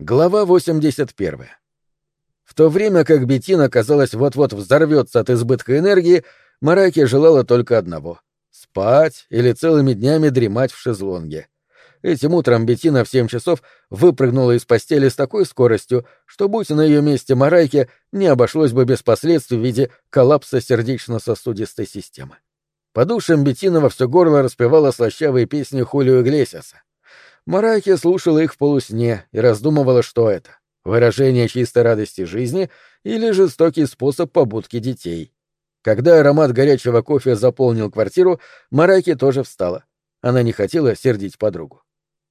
Глава 81. В то время как Бетина, казалось, вот-вот взорвется от избытка энергии, Мараки желала только одного — спать или целыми днями дремать в шезлонге. Этим утром Бетина в семь часов выпрыгнула из постели с такой скоростью, что, будь на ее месте Марайки, не обошлось бы без последствий в виде коллапса сердечно-сосудистой системы. По душам Бетина во все горло распевала слащавые песни Хулио Иглесиаса. Марайки слушала их в полусне и раздумывала, что это — выражение чистой радости жизни или жестокий способ побудки детей. Когда аромат горячего кофе заполнил квартиру, Марайки тоже встала. Она не хотела сердить подругу.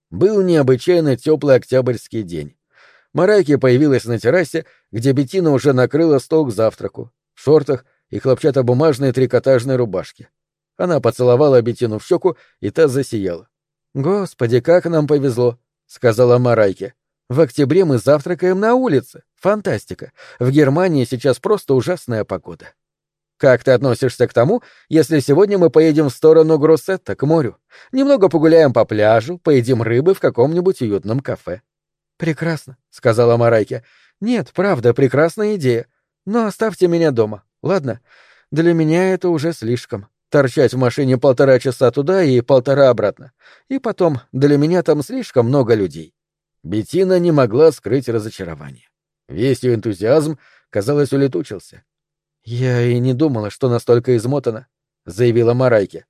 Был необычайно теплый октябрьский день. Марайки появилась на террасе, где Бетина уже накрыла стол к завтраку, в шортах и хлопчатобумажной трикотажной рубашке. Она поцеловала Бетину в щеку, и та засияла. «Господи, как нам повезло!» — сказала Марайке. «В октябре мы завтракаем на улице. Фантастика! В Германии сейчас просто ужасная погода». «Как ты относишься к тому, если сегодня мы поедем в сторону Гроссетта, к морю? Немного погуляем по пляжу, поедим рыбы в каком-нибудь уютном кафе?» «Прекрасно», — сказала Марайке. «Нет, правда, прекрасная идея. Но оставьте меня дома, ладно? Для меня это уже слишком торчать в машине полтора часа туда и полтора обратно. И потом, для меня там слишком много людей. Бетина не могла скрыть разочарование. Весь ее энтузиазм, казалось, улетучился. «Я и не думала, что настолько измотана», — заявила Марайке.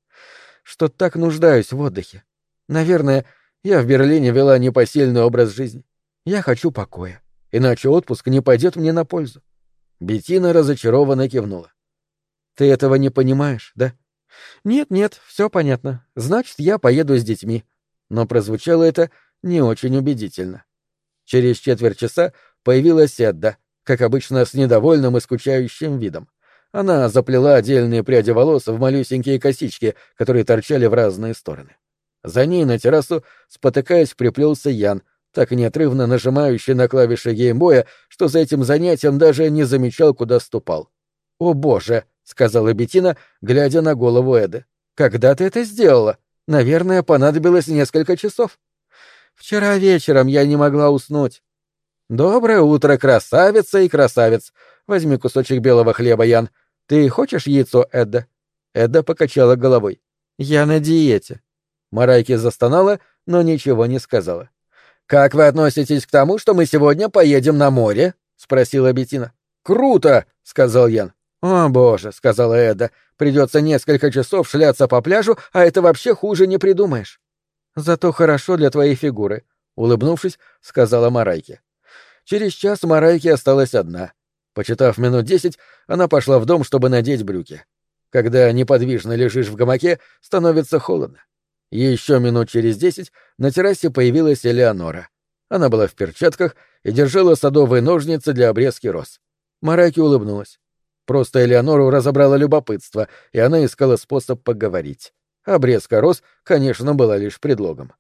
«Что так нуждаюсь в отдыхе. Наверное, я в Берлине вела непосильный образ жизни. Я хочу покоя, иначе отпуск не пойдет мне на пользу». Бетина разочарованно кивнула. «Ты этого не понимаешь, да?» «Нет-нет, все понятно. Значит, я поеду с детьми». Но прозвучало это не очень убедительно. Через четверть часа появилась Эдда, как обычно, с недовольным и скучающим видом. Она заплела отдельные пряди волос в малюсенькие косички, которые торчали в разные стороны. За ней на террасу, спотыкаясь, приплелся Ян, так неотрывно нажимающий на клавиши геймбоя, что за этим занятием даже не замечал, куда ступал. «О боже!» — сказала Бетина, глядя на голову Эды. «Когда ты это сделала? Наверное, понадобилось несколько часов». «Вчера вечером я не могла уснуть». «Доброе утро, красавица и красавец. Возьми кусочек белого хлеба, Ян. Ты хочешь яйцо, Эдда?» Эдда покачала головой. «Я на диете». Марайки застонала, но ничего не сказала. «Как вы относитесь к тому, что мы сегодня поедем на море?» — спросила Бетина. «Круто!» — сказал Ян. «О, боже», — сказала Эда, — «придется несколько часов шляться по пляжу, а это вообще хуже не придумаешь». «Зато хорошо для твоей фигуры», — улыбнувшись, сказала Марайке. Через час Марайке осталась одна. Почитав минут десять, она пошла в дом, чтобы надеть брюки. Когда неподвижно лежишь в гамаке, становится холодно. Еще минут через десять на террасе появилась Элеонора. Она была в перчатках и держала садовые ножницы для обрезки роз. Марайке улыбнулась. Просто Элеонору разобрало любопытство, и она искала способ поговорить. Обрезка роз, конечно, была лишь предлогом.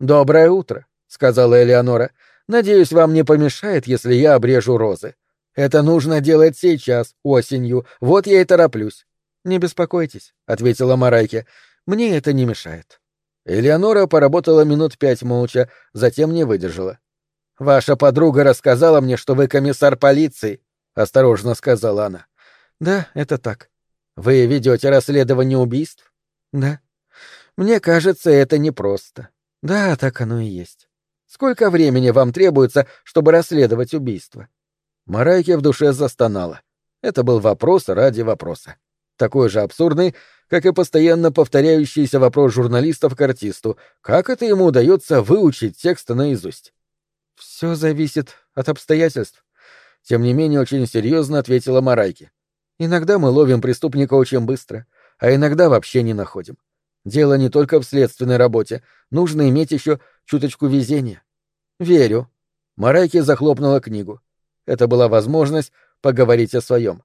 «Доброе утро», — сказала Элеонора. «Надеюсь, вам не помешает, если я обрежу розы. Это нужно делать сейчас, осенью. Вот я и тороплюсь». «Не беспокойтесь», — ответила Марайке. «Мне это не мешает». Элеонора поработала минут пять молча, затем не выдержала. «Ваша подруга рассказала мне, что вы комиссар полиции», — осторожно сказала она. Да, это так. Вы ведете расследование убийств? Да. Мне кажется, это непросто. Да, так оно и есть. Сколько времени вам требуется, чтобы расследовать убийство? Марайке в душе застонала. Это был вопрос ради вопроса. Такой же абсурдный, как и постоянно повторяющийся вопрос журналистов к артисту. Как это ему удается выучить текст наизусть? Все зависит от обстоятельств. Тем не менее, очень серьезно ответила Марайке. Иногда мы ловим преступника очень быстро, а иногда вообще не находим. Дело не только в следственной работе, нужно иметь еще чуточку везения. Верю. Марайки захлопнула книгу. Это была возможность поговорить о своем.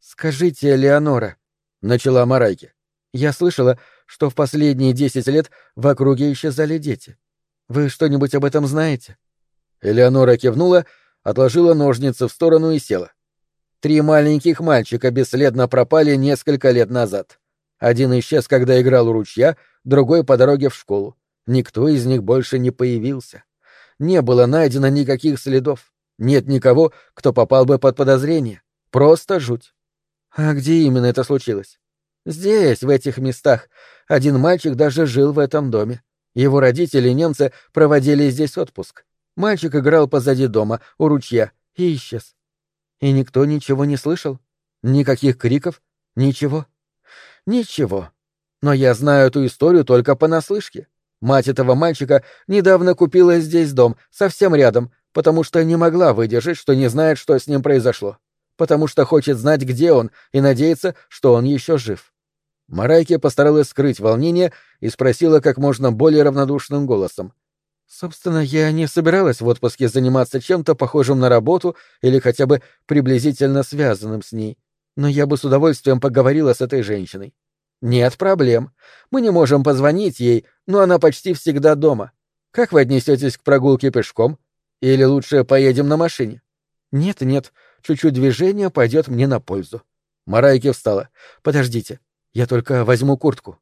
Скажите, Леонора, начала Марайки. Я слышала, что в последние десять лет в округе исчезали дети. Вы что-нибудь об этом знаете? Элеонора кивнула, отложила ножницы в сторону и села. Три маленьких мальчика бесследно пропали несколько лет назад. Один исчез, когда играл у ручья, другой по дороге в школу. Никто из них больше не появился. Не было найдено никаких следов. Нет никого, кто попал бы под подозрение. Просто жуть. А где именно это случилось? Здесь, в этих местах. Один мальчик даже жил в этом доме. Его родители, немцы, проводили здесь отпуск. Мальчик играл позади дома, у ручья, и исчез. И никто ничего не слышал? Никаких криков? Ничего? Ничего. Но я знаю эту историю только понаслышке. Мать этого мальчика недавно купила здесь дом, совсем рядом, потому что не могла выдержать, что не знает, что с ним произошло. Потому что хочет знать, где он, и надеется, что он еще жив. Марайке постаралась скрыть волнение и спросила как можно более равнодушным голосом. «Собственно, я не собиралась в отпуске заниматься чем-то похожим на работу или хотя бы приблизительно связанным с ней, но я бы с удовольствием поговорила с этой женщиной. Нет проблем. Мы не можем позвонить ей, но она почти всегда дома. Как вы отнесетесь к прогулке пешком? Или лучше поедем на машине? Нет, нет, чуть-чуть движения пойдет мне на пользу. Марайки встала. Подождите, я только возьму куртку.